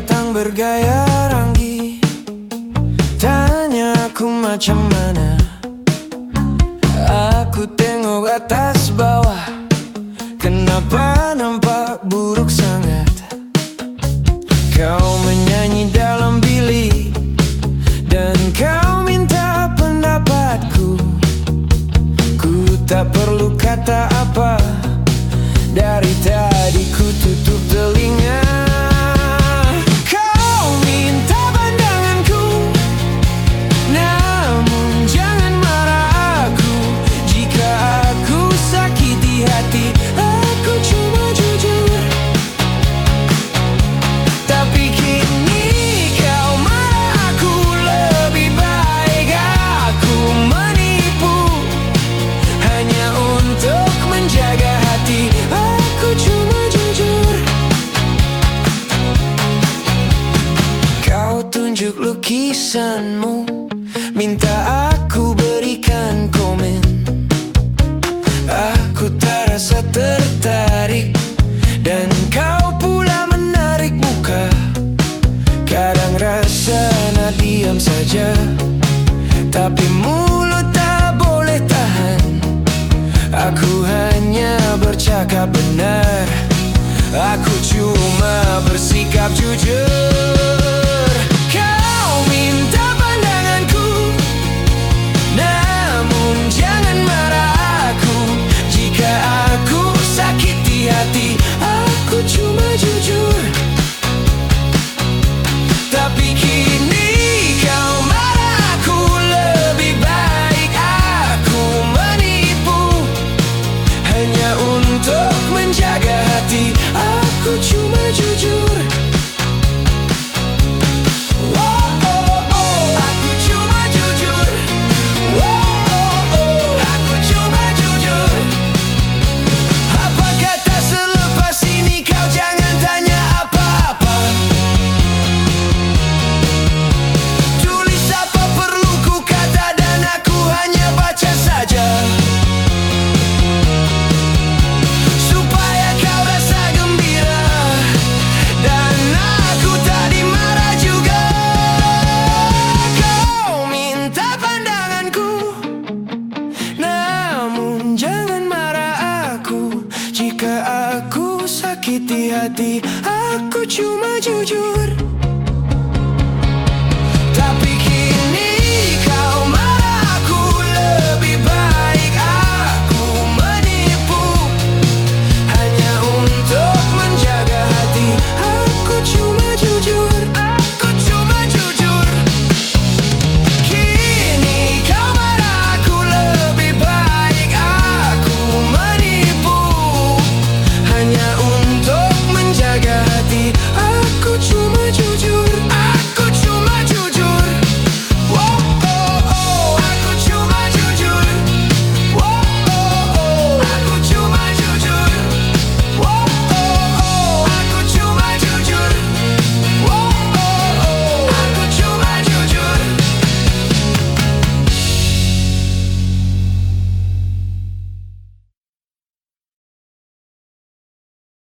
datang bergaya ranggi. Tanya aku macam mana. Aku tengok atas bawah. Kenapa nampak buruk sangat? Kau menyanyi dalam bilik. Dan kau minta pendapatku. Ku tak perlu kata apa. Dari tadi ku tutup telinga lukisanmu Minta aku berikan komen. Aku tak rasa tertarik. Dan kau pula menarik muka. Kadang rasa nak diam saja. Tapi mulut tak boleh tahan. Aku hanya bercakap benar. Aku cuma bersikap jujur hati-hati. Aku cuma jujur. Tapi